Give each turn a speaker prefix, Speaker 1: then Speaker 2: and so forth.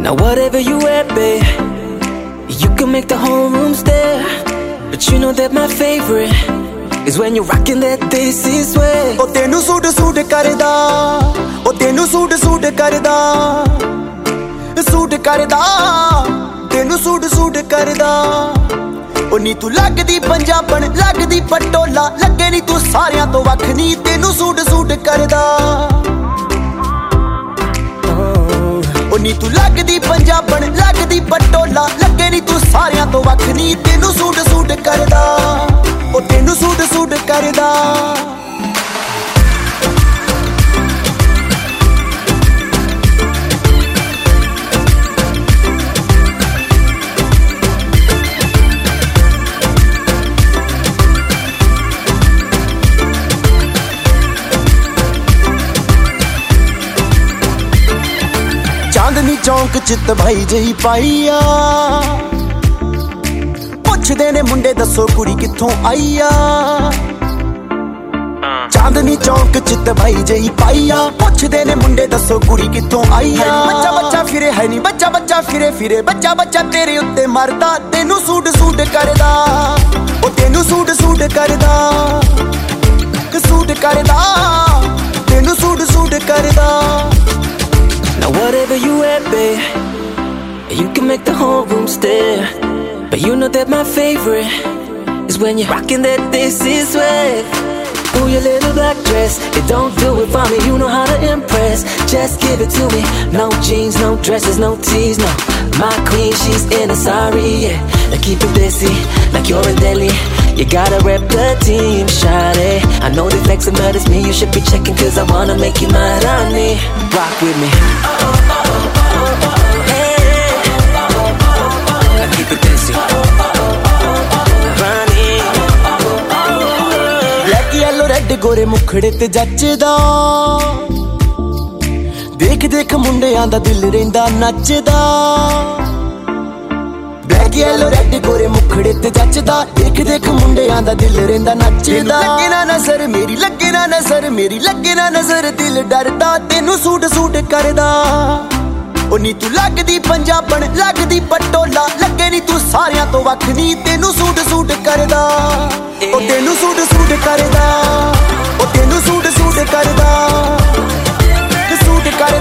Speaker 1: Now whatever you wear, babe, you can make the whole room stare. But you know that my favorite is when you're rocking that this is way.
Speaker 2: ਉਹ ਤੈਨੂੰ suit suit ਕਰਦਾ ਉਹ ਤੈਨੂੰ suit suit ਕਰਦਾ suit ਕਰਦਾ ਤੈਨੂੰ suit suit ਕਰਦਾ ਉਹ ਨੀ ਤੂੰ ਲੱਗਦੀ ਪੰਜਾਬਣ ਲੱਗਦੀ ਪਟੋਲਾ ਲੱਗੇ ਨੀ ਤੂੰ ਸਾਰਿਆਂ ਤੋਂ ਵੱਖ ਨੀ ਤੈਨੂੰ ਸੂਟ ਸੂਟ ਕਰਦਾ ਉਹ ਤੂੰ ਲੱਗਦੀ ਪੰਜਾਬਣ, ਲੱਗਦੀ ਪਟੋਲਾ। ਲੱਗੇ ਨੀ ਤੂੰ ਸਾਰਿਆਂ ਤੋਂ ਵੱਖ ਨੀ, ਤੈਨੂੰ ਸੂਟ ਸੂਟ ਕਰਦਾ। ਉਹ ਤੈਨੂੰ ਸੂਟ ਸੂਟ ਕਰਦਾ। ਚਾਂਦਨੀ ਚੌਂਕ ਚਿੱਤ ਭਾਈ ਜਈ ਪਾਈਆ। ਪੁੱਛਦੇ ਨੇ ਮੁੰਡੇ ਦੱਸੋ ਕੁੜੀ ਕਿੱਥੋਂ ਆਈ ਆ ਚਾਂਦਨੀ ਚੌਂਕ ਚਿੱਤ ਭਾਈ ਜਈ ਪਾਈਆ। ਪੁੱਛਦੇ ਨੇ ਮੁੰਡੇ ਦੱਸੋ ਕੁੜੀ ਕਿੱਥੋਂ ਆਈ ਆ ਬੱਚਾ ਬੱਚਾ ਫਿਰੇ ਹੈ ਨਹੀਂ ਬੱਚਾ ਬੱਚਾ ਫਿਰੇ ਫਿਰੇ। ਬੱਚਾ ਬੱਚਾ ਤੇਰੇ ਉੱਤੇ ਮਰਦਾ। ਤੈਨੂੰ ਸੂਟ ਸੂਟ ਕਰਦਾ
Speaker 1: can make the whole room stare. But you know that my favorite is when you're rocking that this is way. Ooh, your little black dress, it don't do it for me. You know how to impress. Just give it to me. No jeans, no dresses, no tees, no. My queen, she's in a sorry, yeah. Now keep it busy, like you're in Delhi. You gotta rep the team, shawty. I know they flexing, but it's me. You should be checking, cause I wanna make you my honey. Rock with me. Hey.
Speaker 2: Red ਗੋਰੇ ਮੁਖੜੇ ਤੇ ਜੱਚਦਾ। ਦੇਖ ਦੇਖ ਮੁੰਡਿਆਂ ਦਾ ਦਿਲ ਰਹਿੰਦਾ ਨੱਚਦਾ। ਬਲੈਕ ਯੈਲੋ ਰੈੱਡ ਗੋਰੇ ਮੁਖੜੇ ਤੇ ਜੱਚਦਾ। ਦੇਖ ਦੇਖ ਮੁੰਡਿਆਂ ਦਾ ਦਿਲ ਰਹਿੰਦਾ ਨੱਚਦਾ। ਲੱਗੇ ਨਾ ਨਜ਼ਰ ਮੇਰੀ ਲੱਗੇ ਨਾ ਨਜ਼ਰ ਮੇਰੀ ਲੱਗੇ ਨਾ ਨਜ਼ਰ ਦਿਲ ਡਰਦਾ ਤੈਨੂੰ ਸੂਟ ਸੂਟ ਕਰਦਾ। ਉਹ ਨੀ ਤੂੰ ਲੱਗਦੀ ਪੰਜਾਬਣ ਲੱਗਦੀ ਪਟੋਲਾ ਲੱਗੇ ਨੀ ਤੂੰ ਸਾਰਿਆਂ ਤੋਂ ਵੱਖ ਨੀ ਤੈਨੂੰ ਸੂਟ ਸੂਟ ਕਰਦਾ। ਉਹ ਤੈਨੂੰ ਸੂਟ ਸੂਟ ਕਰਦਾ। ਕਰਦਾ ਕਸੂਟ ਕਰ